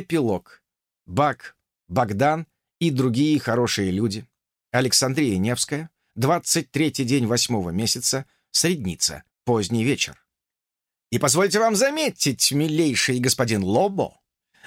Эпилог. Бак, Богдан и другие хорошие люди. Александрия Невская. 23 день восьмого месяца. Средница. Поздний вечер. И позвольте вам заметить, милейший господин Лобо,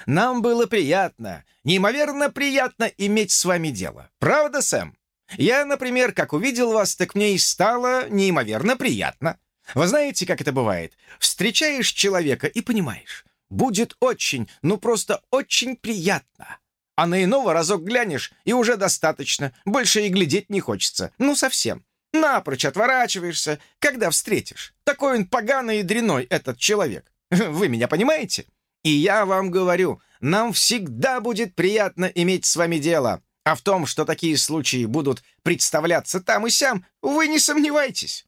нам было приятно, неимоверно приятно иметь с вами дело. Правда, Сэм? Я, например, как увидел вас, так мне и стало неимоверно приятно. Вы знаете, как это бывает? Встречаешь человека и понимаешь, будет очень, ну просто очень приятно. А на иного разок глянешь, и уже достаточно, больше и глядеть не хочется. Ну, совсем. Напрочь отворачиваешься, когда встретишь. Такой он поганый и дряной, этот человек. Вы меня понимаете? И я вам говорю, нам всегда будет приятно иметь с вами дело. А в том, что такие случаи будут представляться там и сям, вы не сомневайтесь».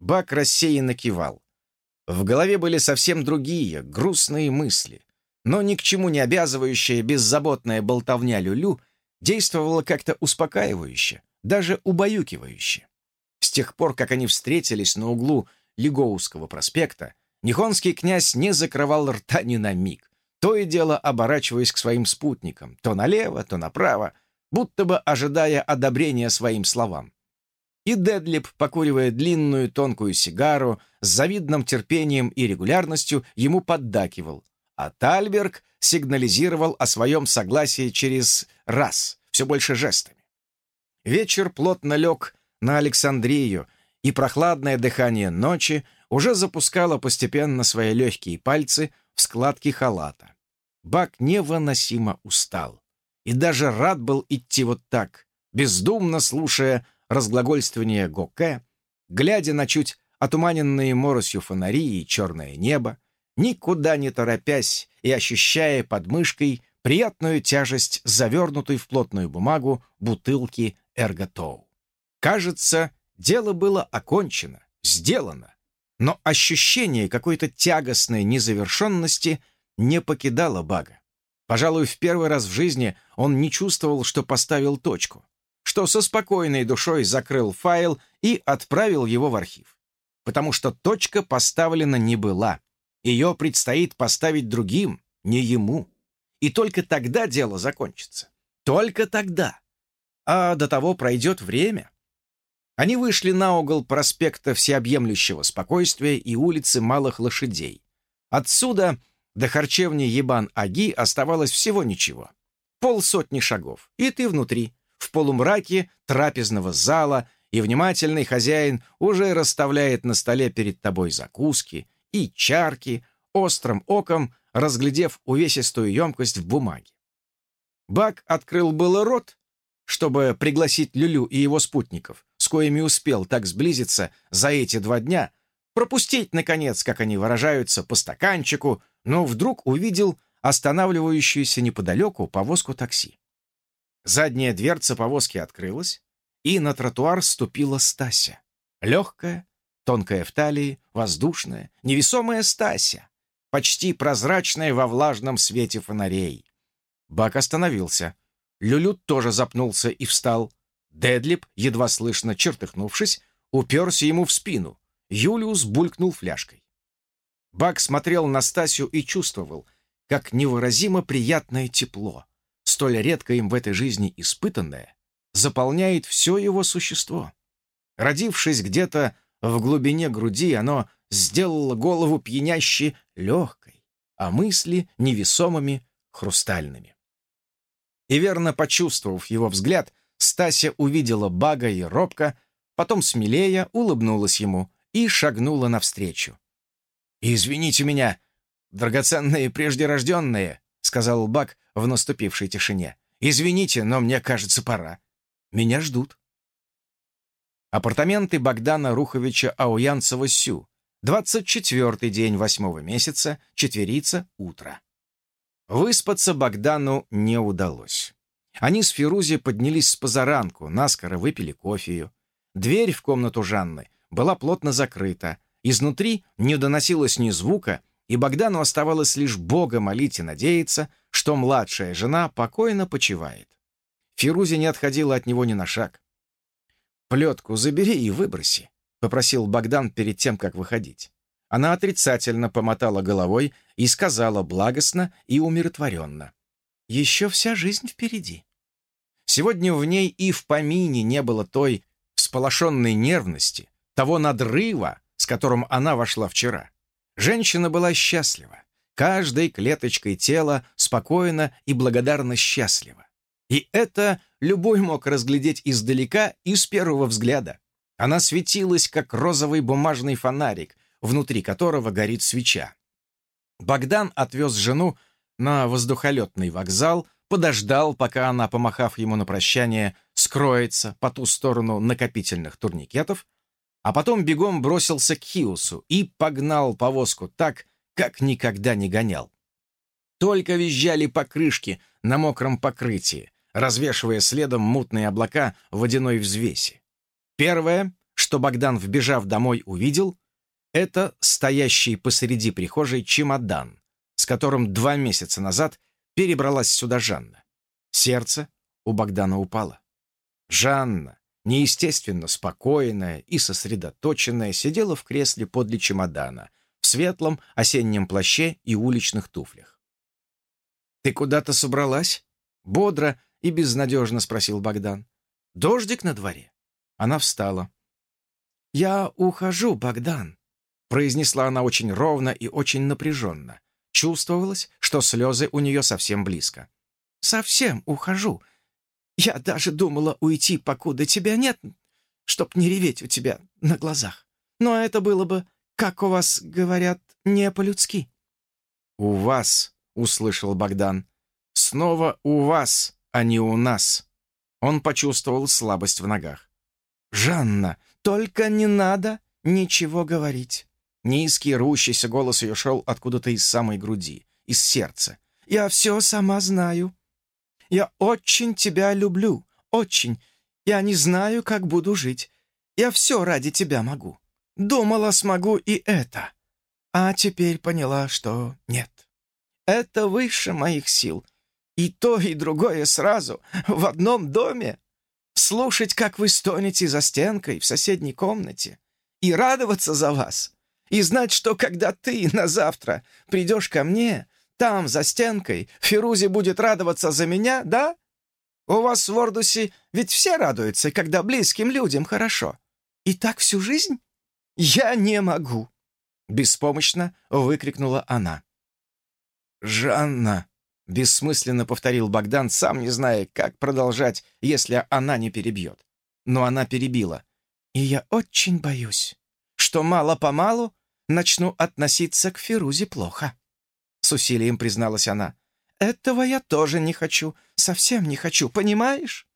Бак рассеянно кивал. В голове были совсем другие, грустные мысли. Но ни к чему не обязывающая беззаботная болтовня Люлю действовала как-то успокаивающе, даже убаюкивающе. С тех пор, как они встретились на углу Лигоуского проспекта, Нихонский князь не закрывал рта ни на миг, то и дело оборачиваясь к своим спутникам, то налево, то направо, будто бы ожидая одобрения своим словам. И Дедлип, покуривая длинную тонкую сигару, с завидным терпением и регулярностью ему поддакивал, а Тальберг сигнализировал о своем согласии через раз, все больше жестами. Вечер плотно лег на Александрию, и прохладное дыхание ночи уже запускало постепенно свои легкие пальцы в складки халата. Бак невыносимо устал и даже рад был идти вот так, бездумно слушая разглагольствование Гоке, глядя на чуть отуманенные моросью фонари и черное небо, никуда не торопясь и ощущая под мышкой приятную тяжесть завернутой в плотную бумагу бутылки Эрготоу. Кажется, дело было окончено, сделано, но ощущение какой-то тягостной незавершенности не покидало Бага. Пожалуй, в первый раз в жизни он не чувствовал, что поставил точку, что со спокойной душой закрыл файл и отправил его в архив. Потому что точка поставлена не была. Ее предстоит поставить другим, не ему. И только тогда дело закончится. Только тогда. А до того пройдет время. Они вышли на угол проспекта Всеобъемлющего Спокойствия и улицы Малых Лошадей. Отсюда до харчевни Ебан-Аги оставалось всего ничего. Полсотни шагов, и ты внутри, полумраке трапезного зала, и внимательный хозяин уже расставляет на столе перед тобой закуски и чарки, острым оком разглядев увесистую емкость в бумаге. Бак открыл было рот, чтобы пригласить Люлю и его спутников, с коими успел так сблизиться за эти два дня, пропустить, наконец, как они выражаются, по стаканчику, но вдруг увидел останавливающуюся неподалеку повозку такси. Задняя дверца повозки открылась, и на тротуар ступила Стася. Легкая, тонкая в талии, воздушная, невесомая Стася, почти прозрачная во влажном свете фонарей. Бак остановился. Люлю тоже запнулся и встал. Дедлип, едва слышно чертыхнувшись, уперся ему в спину. Юлиус булькнул фляжкой. Бак смотрел на Стасю и чувствовал, как невыразимо приятное тепло, столь редко им в этой жизни испытанное, заполняет все его существо. Родившись где-то в глубине груди, оно сделало голову пьяняще легкой, а мысли невесомыми, хрустальными. И верно почувствовав его взгляд, Стася увидела Бага и робко, потом смелее улыбнулась ему и шагнула навстречу. «Извините меня, драгоценные преждерожденные», — сказал Бак в наступившей тишине. «Извините, но мне кажется, пора. Меня ждут». Апартаменты Богдана Руховича Ауянцева-Сю. 24-й день восьмого месяца, четверица, утро. Выспаться Богдану не удалось. Они с Фирузи поднялись с позаранку, наскоро выпили кофею. Дверь в комнату Жанны была плотно закрыта, Изнутри не доносилось ни звука, и Богдану оставалось лишь Бога молить и надеяться, что младшая жена покойно почивает. Фирузи не отходила от него ни на шаг. «Плетку забери и выброси», — попросил Богдан перед тем, как выходить. Она отрицательно помотала головой и сказала благостно и умиротворенно. «Еще вся жизнь впереди». Сегодня в ней и в помине не было той всполошенной нервности, того надрыва, с которым она вошла вчера. Женщина была счастлива, каждой клеточкой тела спокойно и благодарно счастлива. И это любой мог разглядеть издалека и с первого взгляда. Она светилась, как розовый бумажный фонарик, внутри которого горит свеча. Богдан отвез жену на воздухолетный вокзал, подождал, пока она, помахав ему на прощание, скроется по ту сторону накопительных турникетов, а потом бегом бросился к Хиусу и погнал повозку так, как никогда не гонял. Только визжали покрышки на мокром покрытии, развешивая следом мутные облака водяной взвеси. Первое, что Богдан, вбежав домой, увидел, это стоящий посреди прихожей чемодан, с которым два месяца назад перебралась сюда Жанна. Сердце у Богдана упало. Жанна, неестественно спокойная и сосредоточенная, сидела в кресле подле чемодана, в светлом осеннем плаще и уличных туфлях. «Ты куда-то собралась?» — бодро и безнадежно спросил Богдан. «Дождик на дворе?» Она встала. «Я ухожу, Богдан», — произнесла она очень ровно и очень напряженно. Чувствовалось, что слезы у нее совсем близко. «Совсем ухожу. Я даже думала уйти, покуда тебя нет, чтоб не реветь у тебя на глазах. Но это было бы, как у вас говорят, не по-людски». «У вас», — услышал Богдан. «Снова у вас, а не у нас». Он почувствовал слабость в ногах. «Жанна, только не надо ничего говорить». Низкий, рущийся голос ее шел откуда-то из самой груди, из сердца. «Я все сама знаю. Я очень тебя люблю, очень. Я не знаю, как буду жить. Я все ради тебя могу. Думала, смогу и это. А теперь поняла, что нет. Это выше моих сил. И то, и другое сразу, в одном доме. Слушать, как вы стонете за стенкой в соседней комнате. И радоваться за вас и знать, что когда ты на завтра придешь ко мне, там, за стенкой, Фирузи будет радоваться за меня, да? У вас в Ордусе ведь все радуются, когда близким людям хорошо. И так всю жизнь? Я не могу!» Беспомощно выкрикнула она. «Жанна!» — бессмысленно повторил Богдан, сам не зная, как продолжать, если она не перебьет. Но она перебила. «И я очень боюсь, что мало-помалу начну относиться к Фирузе плохо», — с усилием призналась она. «Этого я тоже не хочу, совсем не хочу, понимаешь?»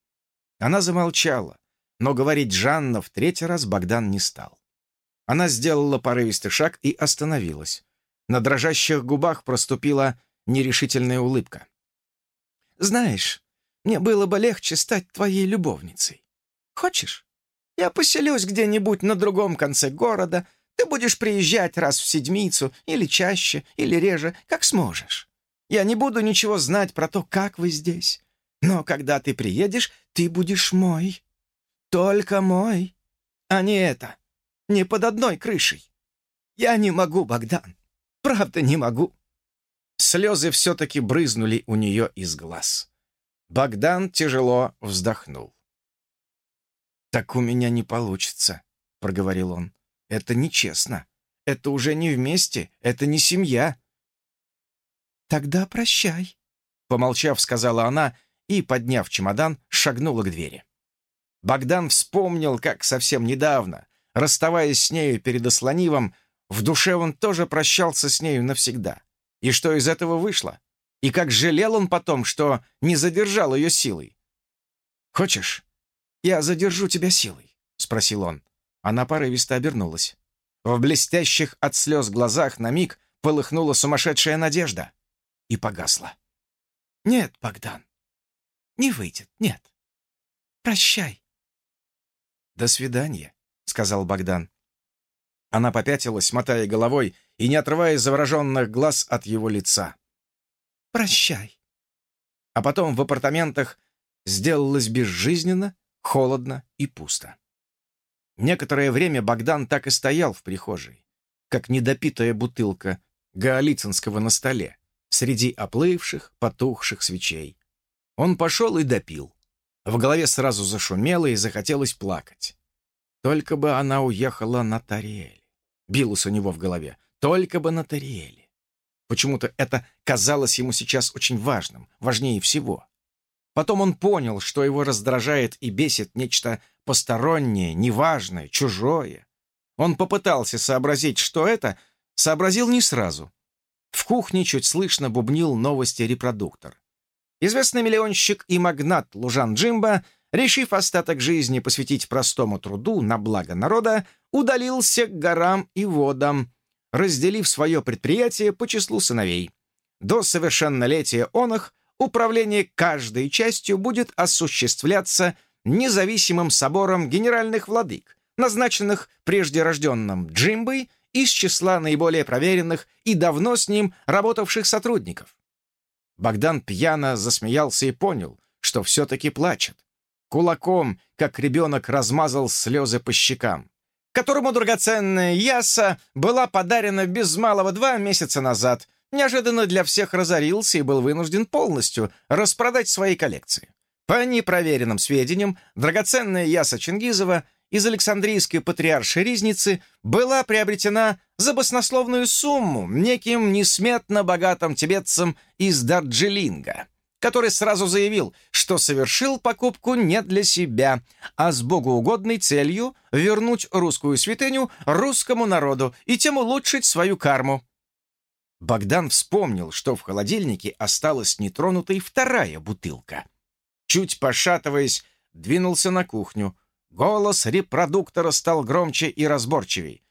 Она замолчала, но говорить Жанна в третий раз Богдан не стал. Она сделала порывистый шаг и остановилась. На дрожащих губах проступила нерешительная улыбка. «Знаешь, мне было бы легче стать твоей любовницей. Хочешь? Я поселюсь где-нибудь на другом конце города, ты будешь приезжать раз в седмицу, или чаще, или реже, как сможешь. Я не буду ничего знать про то, как вы здесь. Но когда ты приедешь, ты будешь мой. Только мой. А не это. Не под одной крышей. Я не могу, Богдан. Правда, не могу. Слезы все-таки брызнули у нее из глаз. Богдан тяжело вздохнул. «Так у меня не получится», — проговорил он. Это нечестно. Это уже не вместе, это не семья». «Тогда прощай», — помолчав, сказала она и, подняв чемодан, шагнула к двери. Богдан вспомнил, как совсем недавно, расставаясь с нею перед Ослонивом, в душе он тоже прощался с нею навсегда. И что из этого вышло? И как жалел он потом, что не задержал ее силой. «Хочешь, я задержу тебя силой?» — спросил он. Она порывисто обернулась. В блестящих от слез глазах на миг полыхнула сумасшедшая надежда и погасла. «Нет, Богдан, не выйдет, нет. Прощай». «До свидания», — сказал Богдан. Она попятилась, мотая головой и не отрывая завороженных глаз от его лица. «Прощай». А потом в апартаментах сделалось безжизненно, холодно и пусто. Некоторое время Богдан так и стоял в прихожей. как недопитая бутылка гаолицинского на столе, среди оплывших, потухших свечей. Он пошел и допил. В голове сразу зашумело и захотелось плакать. Только бы она уехала на Тариэль. Билось у него в голове. Только бы на Тариэле. Почему-то это казалось ему сейчас очень важным, важнее всего. Потом он понял, что его раздражает и бесит нечто постороннее, неважное, чужое. Он попытался сообразить, что это, сообразил не сразу. В кухне чуть слышно бубнил новости репродуктор. Известный миллионщик и магнат Лужан Джимба, решив остаток жизни посвятить простому труду на благо народа, удалился к горам и водам, разделив свое предприятие по числу сыновей. До совершеннолетия он их управление каждой частью будет осуществляться независимым собором генеральных владык, назначенных прежде рожденным Джимбой из числа наиболее проверенных и давно с ним работавших сотрудников. Богдан пьяно засмеялся и понял, что все-таки плачет. Кулаком, как ребенок, размазал слезы по щекам которому драгоценная яса была подарена без малого два месяца назад, неожиданно для всех разорился и был вынужден полностью распродать свои коллекции. По непроверенным сведениям, драгоценная яса Чингизова из Александрийской патриаршей Ризницы была приобретена за баснословную сумму неким несметно богатым тибетцем из Дарджилинга который сразу заявил, что совершил покупку не для себя, а с богоугодной целью вернуть русскую святыню русскому народу и тем улучшить свою карму. Богдан вспомнил, что в холодильнике осталась нетронутой вторая бутылка. Чуть пошатываясь, двинулся на кухню. Голос репродуктора стал громче и разборчивей.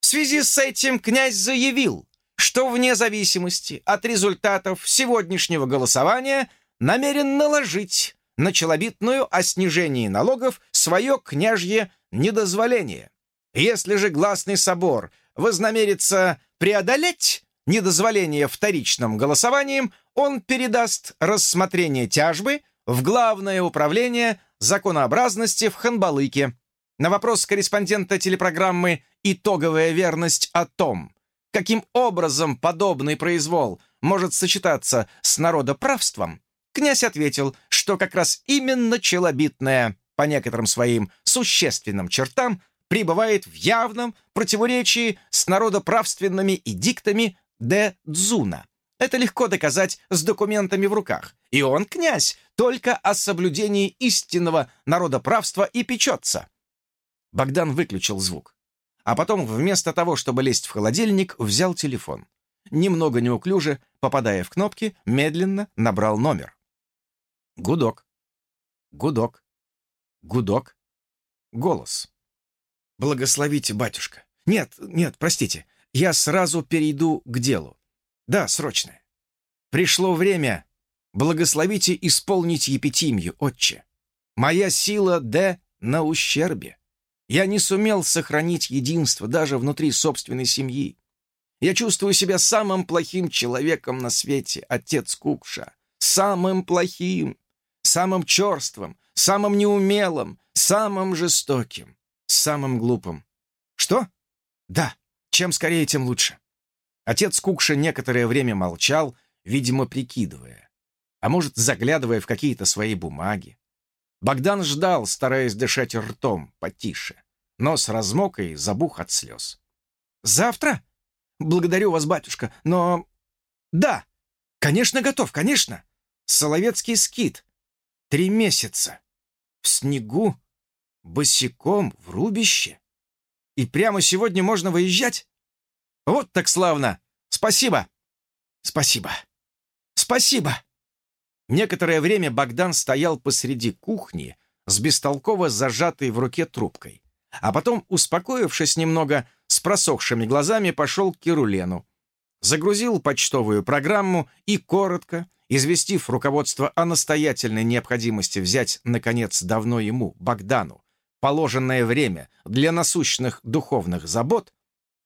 В связи с этим князь заявил, что вне зависимости от результатов сегодняшнего голосования намерен наложить на челобитную о снижении налогов свое княжье недозволение. Если же гласный собор вознамерится преодолеть недозволение вторичным голосованием, он передаст рассмотрение тяжбы в Главное управление законообразности в Ханбалыке. На вопрос корреспондента телепрограммы «Итоговая верность» о том, каким образом подобный произвол может сочетаться с народоправством, князь ответил, что как раз именно челобитное, по некоторым своим существенным чертам, пребывает в явном противоречии с народоправственными эдиктами де Дзуна. Это легко доказать с документами в руках. И он, князь, только о соблюдении истинного народоправства и печется. Богдан выключил звук а потом вместо того, чтобы лезть в холодильник, взял телефон. Немного неуклюже, попадая в кнопки, медленно набрал номер. Гудок. Гудок. Гудок. Голос. «Благословите, батюшка. Нет, нет, простите. Я сразу перейду к делу. Да, срочное. Пришло время. Благословите исполнить епитимию, отче. Моя сила, Д, на ущербе. Я не сумел сохранить единство даже внутри собственной семьи. Я чувствую себя самым плохим человеком на свете, отец Кукша. Самым плохим, самым черствым, самым неумелым, самым жестоким, самым глупым. Что? Да, чем скорее, тем лучше. Отец Кукша некоторое время молчал, видимо, прикидывая, а может, заглядывая в какие-то свои бумаги. Богдан ждал, стараясь дышать ртом потише. Нос размок и забух от слез. «Завтра? Благодарю вас, батюшка, но...» «Да, конечно, готов, конечно. Соловецкий скит. Три месяца. В снегу, босиком, в рубище. И прямо сегодня можно выезжать? Вот так славно! Спасибо! Спасибо! Спасибо!» Некоторое время Богдан стоял посреди кухни с бестолково зажатой в руке трубкой, а потом, успокоившись немного, с просохшими глазами пошел к Кирулену. Загрузил почтовую программу и коротко, известив руководство о настоятельной необходимости взять, наконец, давно ему, Богдану, положенное время для насущных духовных забот,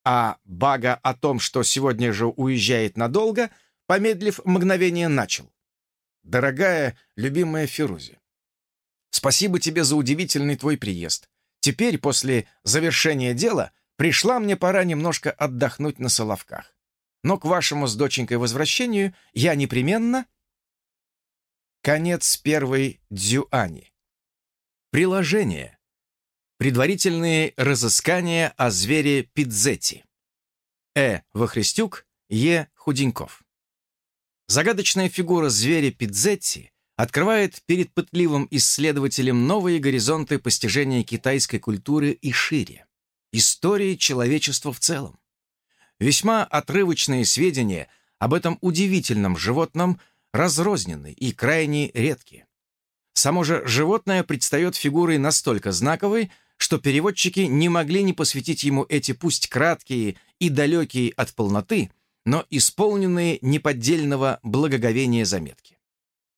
а Бага о том, что сегодня же уезжает надолго, помедлив мгновение, начал. Дорогая, любимая Фирузи, спасибо тебе за удивительный твой приезд. Теперь, после завершения дела, Пришла мне пора немножко отдохнуть на Соловках. Но к вашему с доченькой возвращению я непременно... Конец первой дзюани. Приложение. Предварительные разыскания о звере Пидзетти. Э. Вахрестюк, Е. Худеньков. Загадочная фигура зверя Пидзетти открывает перед пытливым исследователем новые горизонты постижения китайской культуры и шире, истории человечества в целом. Весьма отрывочные сведения об этом удивительном животном разрознены и крайне редки. Само же животное предстает фигурой настолько знаковой, что переводчики не могли не посвятить ему эти пусть краткие и далекие от полноты, но исполненные неподдельного благоговения заметки.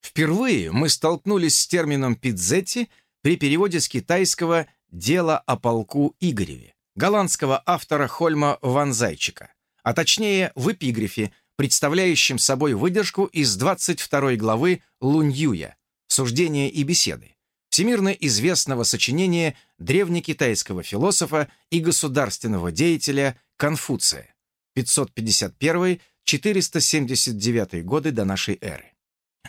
Впервые мы столкнулись с термином «пидзетти» при переводе с китайского «дело о полку Игореве» голландского автора Хольма Ван Зайчика, а точнее в эпиграфе, представляющем собой выдержку из 22 главы Луньюя «Суждения и беседы», всемирно известного сочинения древнекитайского философа и государственного деятеля Конфуция 551-479 годы до нашей эры.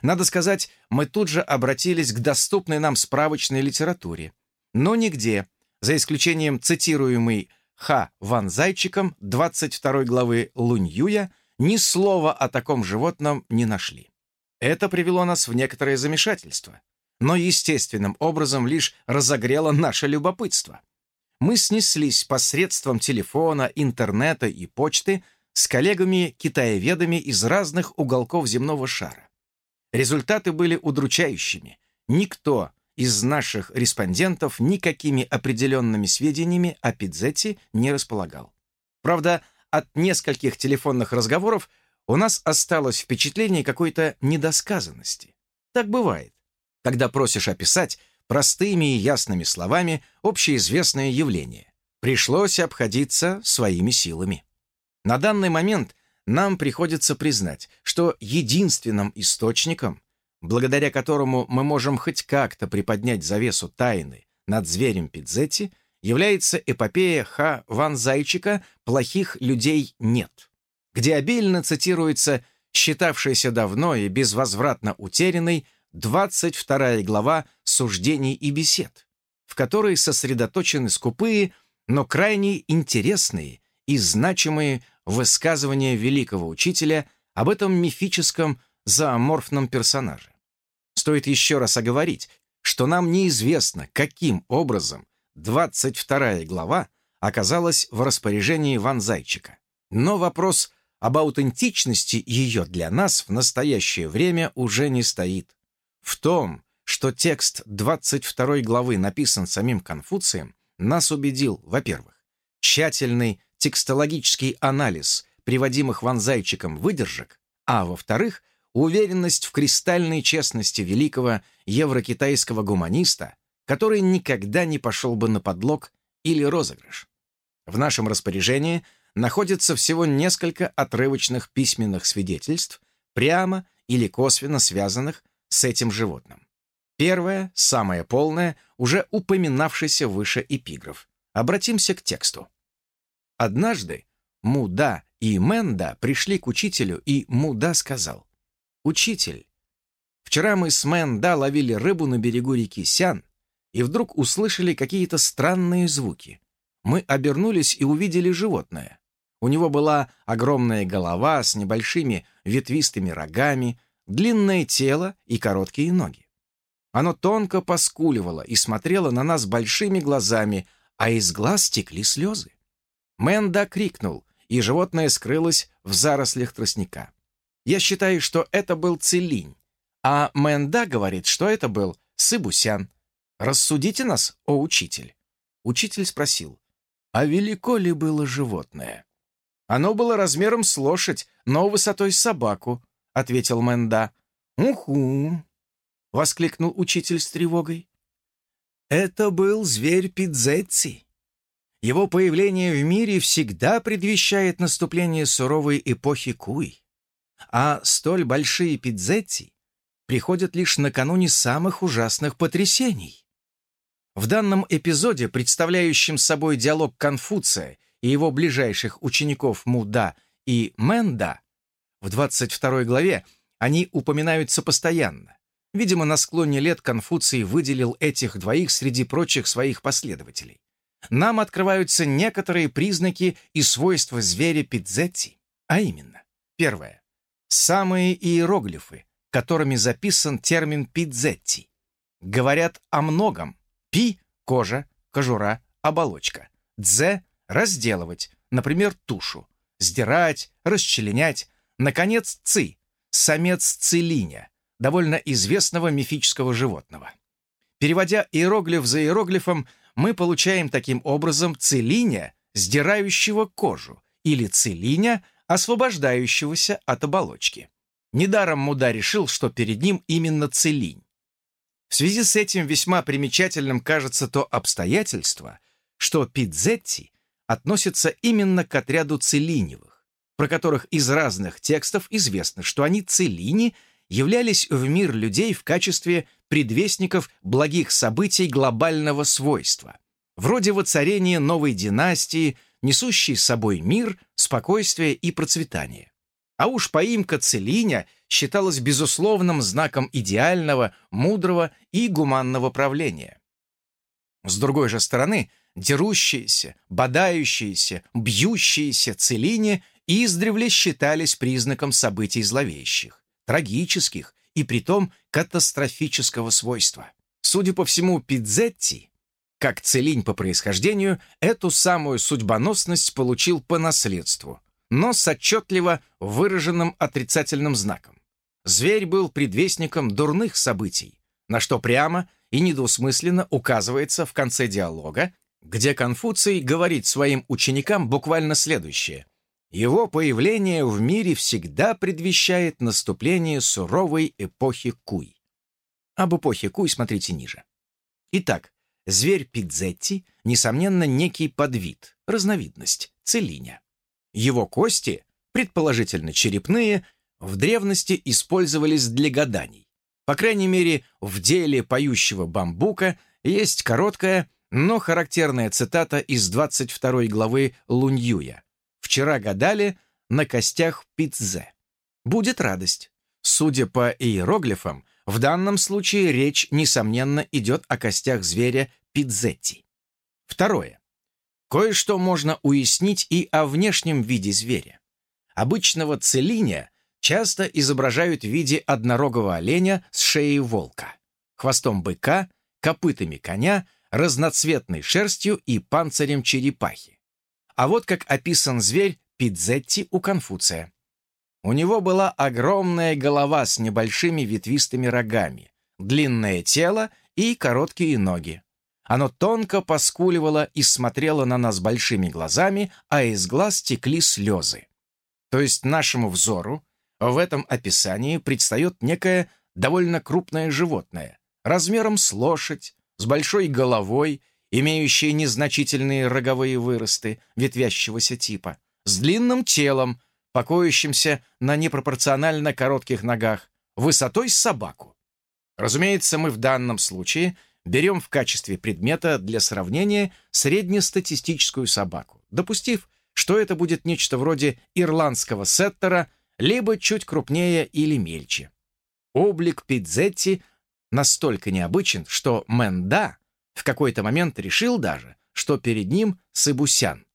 Надо сказать, мы тут же обратились к доступной нам справочной литературе, но нигде, за исключением цитируемой Ха Ван Зайчиком 22 главы Лунь-Юя, ни слова о таком животном не нашли. Это привело нас в некоторое замешательство, но естественным образом лишь разогрело наше любопытство. Мы снеслись посредством телефона, интернета и почты с коллегами-китаеведами из разных уголков земного шара. Результаты были удручающими. Никто из наших респондентов никакими определенными сведениями о Пидзете не располагал. Правда, от нескольких телефонных разговоров у нас осталось впечатление какой-то недосказанности. Так бывает, когда просишь описать простыми и ясными словами общеизвестное явление. Пришлось обходиться своими силами. На данный момент нам приходится признать, что единственным источником, благодаря которому мы можем хоть как-то приподнять завесу тайны над зверем Пидзетти, является эпопея Ха Ван Зайчика «Плохих людей нет», где обильно цитируется считавшаяся давно и безвозвратно утерянной 22 глава «Суждений и бесед», в которой сосредоточены скупые, но крайне интересные и значимые высказывания великого учителя об этом мифическом зооморфном персонаже. Стоит еще раз оговорить, что нам неизвестно, каким образом 22 глава оказалась в распоряжении Ван Зайчика. Но вопрос об аутентичности ее для нас в настоящее время уже не стоит. В том, что текст 22 главы написан самим Конфуцием, нас убедил, во-первых, тщательный текстологический анализ приводимых ванзайчиком выдержек, а во-вторых, уверенность в кристальной честности великого еврокитайского гуманиста, который никогда не пошел бы на подлог или розыгрыш. В нашем распоряжении находится всего несколько отрывочных письменных свидетельств, прямо или косвенно связанных с этим животным. Первое, самое полное, уже упоминавшийся выше эпиграф. Обратимся к тексту. Однажды Муда и Менда пришли к учителю, и Муда сказал, «Учитель, вчера мы с Менда ловили рыбу на берегу реки Сян, и вдруг услышали какие-то странные звуки. Мы обернулись и увидели животное. У него была огромная голова с небольшими ветвистыми рогами, длинное тело и короткие ноги. Оно тонко поскуливало и смотрело на нас большими глазами, а из глаз текли слезы. Мэнда крикнул, и животное скрылось в зарослях тростника. Я считаю, что это был Целинь, а Мэнда говорит, что это был Сыбусян. Рассудите нас, о учитель. Учитель спросил, а велико ли было животное? Оно было размером с лошадь, но высотой с собаку, ответил Мэнда. «Уху!» — воскликнул учитель с тревогой. «Это был зверь Пидзетси. Его появление в мире всегда предвещает наступление суровой эпохи Куй. А столь большие Пидзетти приходят лишь накануне самых ужасных потрясений. В данном эпизоде, представляющем собой диалог Конфуция и его ближайших учеников Муда и Менда, в 22 главе они упоминаются постоянно. Видимо, на склоне лет Конфуций выделил этих двоих среди прочих своих последователей. Нам открываются некоторые признаки и свойства зверя Пидзетти, а именно, первое, самые иероглифы, которыми записан термин Пидзетти, говорят о многом. Пи – кожа, кожура, оболочка. Дзе – разделывать, например, тушу, сдирать, расчленять. Наконец, ци – самец цилиня, довольно известного мифического животного. Переводя иероглиф за иероглифом, мы получаем таким образом целиня, сдирающего кожу, или целиня, освобождающегося от оболочки. Недаром Муда решил, что перед ним именно целинь. В связи с этим весьма примечательным кажется то обстоятельство, что Пидзетти относится именно к отряду целиневых, про которых из разных текстов известно, что они целини являлись в мир людей в качестве предвестников благих событий глобального свойства, вроде воцарения новой династии, несущей с собой мир, спокойствие и процветание. А уж поимка Целиня считалась безусловным знаком идеального, мудрого и гуманного правления. С другой же стороны, дерущиеся, бодающиеся, бьющиеся Целине издревле считались признаком событий зловещих, трагических и притом катастрофического свойства. Судя по всему, Пидзетти, как Целинь по происхождению, эту самую судьбоносность получил по наследству – но с отчетливо выраженным отрицательным знаком. Зверь был предвестником дурных событий, на что прямо и недвусмысленно указывается в конце диалога, где Конфуций говорит своим ученикам буквально следующее. Его появление в мире всегда предвещает наступление суровой эпохи Куй. Об эпохе Куй смотрите ниже. Итак, зверь Пидзетти, несомненно, некий подвид, разновидность, целиня. Его кости, предположительно черепные, в древности использовались для гаданий. По крайней мере, в деле поющего бамбука есть короткая, но характерная цитата из 22 главы Луньюя. «Вчера гадали на костях Пицзе. Будет радость». Судя по иероглифам, в данном случае речь, несомненно, идет о костях зверя Пидзетти. Второе. Кое-что можно уяснить и о внешнем виде зверя. Обычного целиня часто изображают в виде однорогого оленя с шеей волка, хвостом быка, копытами коня, разноцветной шерстью и панцирем черепахи. А вот как описан зверь Пидзетти у Конфуция. У него была огромная голова с небольшими ветвистыми рогами, длинное тело и короткие ноги. Оно тонко поскуливало и смотрело на нас большими глазами, а из глаз текли слезы. То есть нашему взору в этом описании предстает некое довольно крупное животное, размером с лошадь, с большой головой, имеющее незначительные роговые выросты ветвящегося типа, с длинным телом, покоящимся на непропорционально коротких ногах, высотой с собаку. Разумеется, мы в данном случае берем в качестве предмета для сравнения среднестатистическую собаку, допустив, что это будет нечто вроде ирландского сеттера, либо чуть крупнее или мельче. Облик Пидзетти настолько необычен, что Мэнда в какой-то момент решил даже, что перед ним Сыбусян.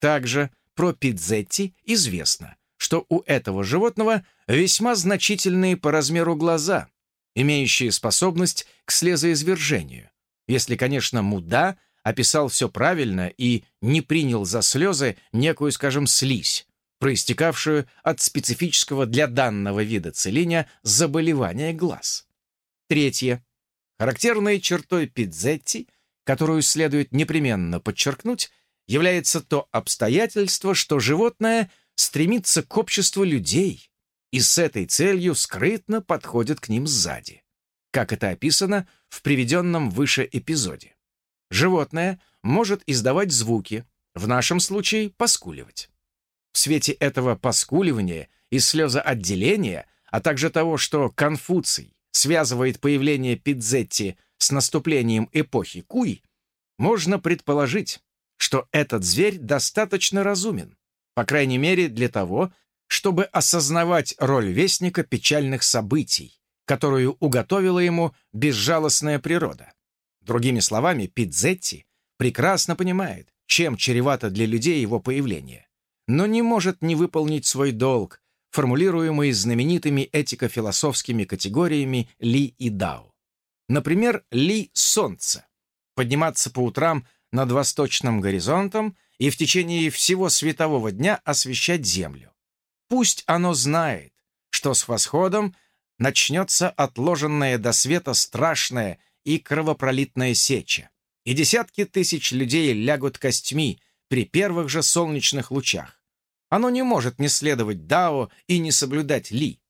Также про Пидзетти известно, что у этого животного весьма значительные по размеру глаза, имеющие способность к слезоизвержению. Если, конечно, Муда описал все правильно и не принял за слезы некую, скажем, слизь, проистекавшую от специфического для данного вида целения заболевания глаз. Третье. Характерной чертой Пидзетти, которую следует непременно подчеркнуть, является то обстоятельство, что животное стремится к обществу людей, и с этой целью скрытно подходят к ним сзади, как это описано в приведенном выше эпизоде. Животное может издавать звуки, в нашем случае поскуливать. В свете этого поскуливания и слезоотделения, а также того, что Конфуций связывает появление Пидзетти с наступлением эпохи Куй, можно предположить, что этот зверь достаточно разумен, по крайней мере для того, чтобы осознавать роль вестника печальных событий, которую уготовила ему безжалостная природа. Другими словами, Пидзетти прекрасно понимает, чем чревато для людей его появление, но не может не выполнить свой долг, формулируемый знаменитыми этико-философскими категориями Ли и Дао. Например, Ли — солнце. Подниматься по утрам над восточным горизонтом и в течение всего светового дня освещать Землю. Пусть оно знает, что с восходом начнется отложенная до света страшная и кровопролитная сеча, и десятки тысяч людей лягут костьми при первых же солнечных лучах. Оно не может не следовать Дао и не соблюдать Ли.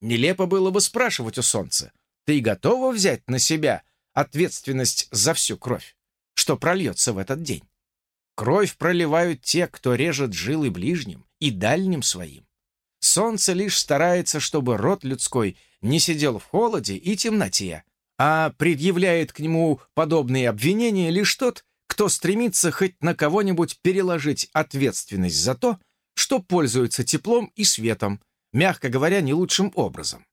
Нелепо было бы спрашивать у солнца, ты готова взять на себя ответственность за всю кровь, что прольется в этот день? Кровь проливают те, кто режет жилы ближним и дальним своим. Солнце лишь старается, чтобы род людской не сидел в холоде и темноте, а предъявляет к нему подобные обвинения лишь тот, кто стремится хоть на кого-нибудь переложить ответственность за то, что пользуется теплом и светом, мягко говоря, не лучшим образом.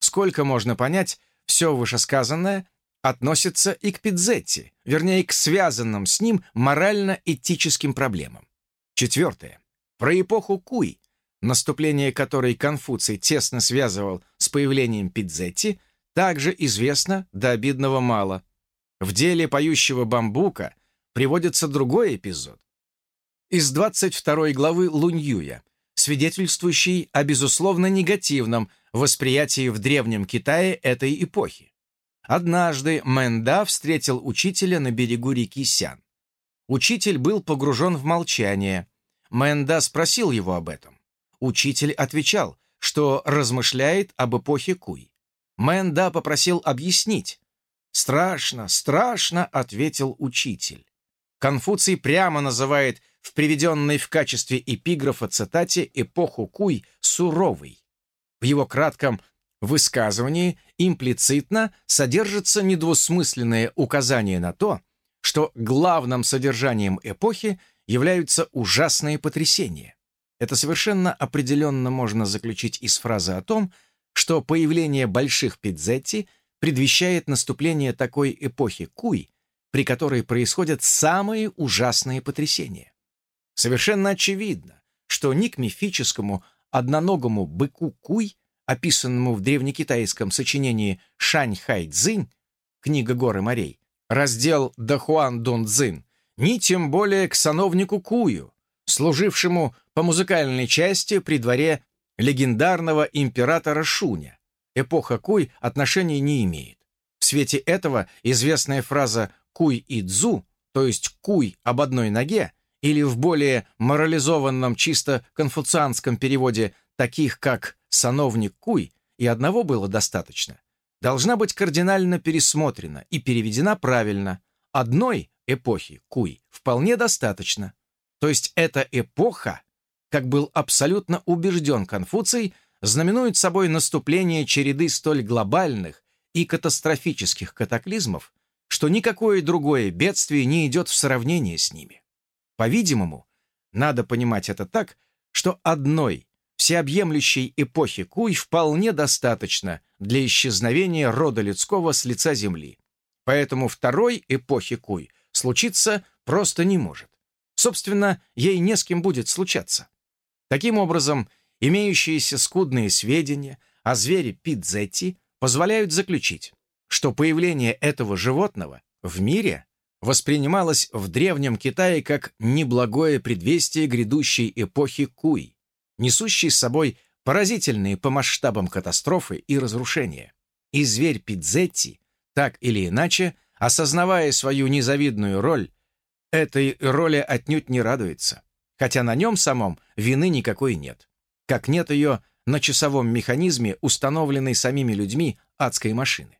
Сколько можно понять, все вышесказанное относится и к Пидзетти, вернее, к связанным с ним морально-этическим проблемам. Четвертое. Про эпоху Куй, наступление которой Конфуций тесно связывал с появлением Пидзетти, также известно до обидного мало. В деле поющего бамбука приводится другой эпизод. Из 22 главы Луньюя, свидетельствующий о безусловно негативном восприятии в Древнем Китае этой эпохи. Однажды Мэнда встретил учителя на берегу реки Сян. Учитель был погружен в молчание. Мэнда спросил его об этом. Учитель отвечал, что размышляет об эпохе Куй. Мэнда попросил объяснить. «Страшно, страшно», — ответил учитель. Конфуций прямо называет в приведенной в качестве эпиграфа цитате эпоху Куй суровой. В его кратком высказывании имплицитно содержится недвусмысленное указание на то, что главным содержанием эпохи являются ужасные потрясения. Это совершенно определенно можно заключить из фразы о том, что появление больших пидзетти предвещает наступление такой эпохи Куй, при которой происходят самые ужасные потрясения. Совершенно очевидно, что ни к мифическому одноногому быку Куй, описанному в древнекитайском сочинении Шань Хай Цзинь, книга горы морей, раздел Дахуан Дун Цзин, ни тем более к сановнику Кую, служившему по музыкальной части при дворе легендарного императора Шуня. Эпоха Куй отношения не имеет. В свете этого известная фраза «куй и дзу», то есть «куй об одной ноге», или в более морализованном чисто конфуцианском переводе таких как «сановник Куй» и одного было достаточно, должна быть кардинально пересмотрена и переведена правильно. Одной эпохи Куй вполне достаточно. То есть эта эпоха, как был абсолютно убежден Конфуций, знаменует собой наступление череды столь глобальных и катастрофических катаклизмов, что никакое другое бедствие не идет в сравнение с ними. По-видимому, надо понимать это так, что одной всеобъемлющей эпохи Куй вполне достаточно для исчезновения рода людского с лица Земли. Поэтому второй эпохи Куй случиться просто не может. Собственно, ей не с кем будет случаться. Таким образом, имеющиеся скудные сведения о звере Пидзетти позволяют заключить, что появление этого животного в мире воспринималось в Древнем Китае как неблагое предвестие грядущей эпохи Куй, несущей с собой поразительные по масштабам катастрофы и разрушения. И зверь Пидзетти, так или иначе, осознавая свою незавидную роль, этой роли отнюдь не радуется, хотя на нем самом вины никакой нет, как нет ее на часовом механизме, установленной самими людьми адской машины.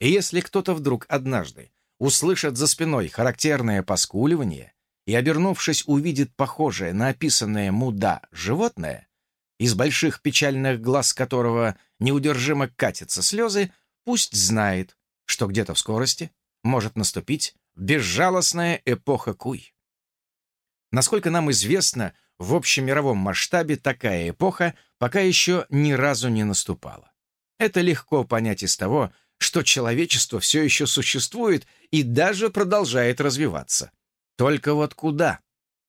И если кто-то вдруг однажды услышит за спиной характерное поскуливание и, обернувшись, увидит похожее на описанное муда животное, из больших печальных глаз которого неудержимо катятся слезы, пусть знает, что где-то в скорости может наступить безжалостная эпоха Куй. Насколько нам известно, в общемировом масштабе такая эпоха пока еще ни разу не наступала. Это легко понять из того, что человечество все еще существует и даже продолжает развиваться. Только вот куда?